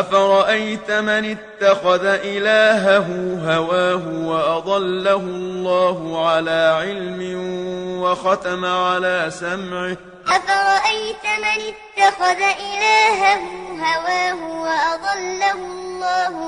أَفَرَأَيْتَ مَنِ اتَّخَذَ إِلَٰهَهُ هَوَاهُ وَأَضَلَّهُ اللَّهُ عَلَىٰ عِلْمٍ وَخَتَمَ عَلَىٰ سَمْعِهِ أَفَرَأَيْتَ مَنِ اتَّخَذَ إِلَٰهَهُ هَوَاهُ وَأَضَلَّهُ اللَّهُ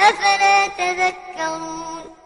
أفلا تذكرون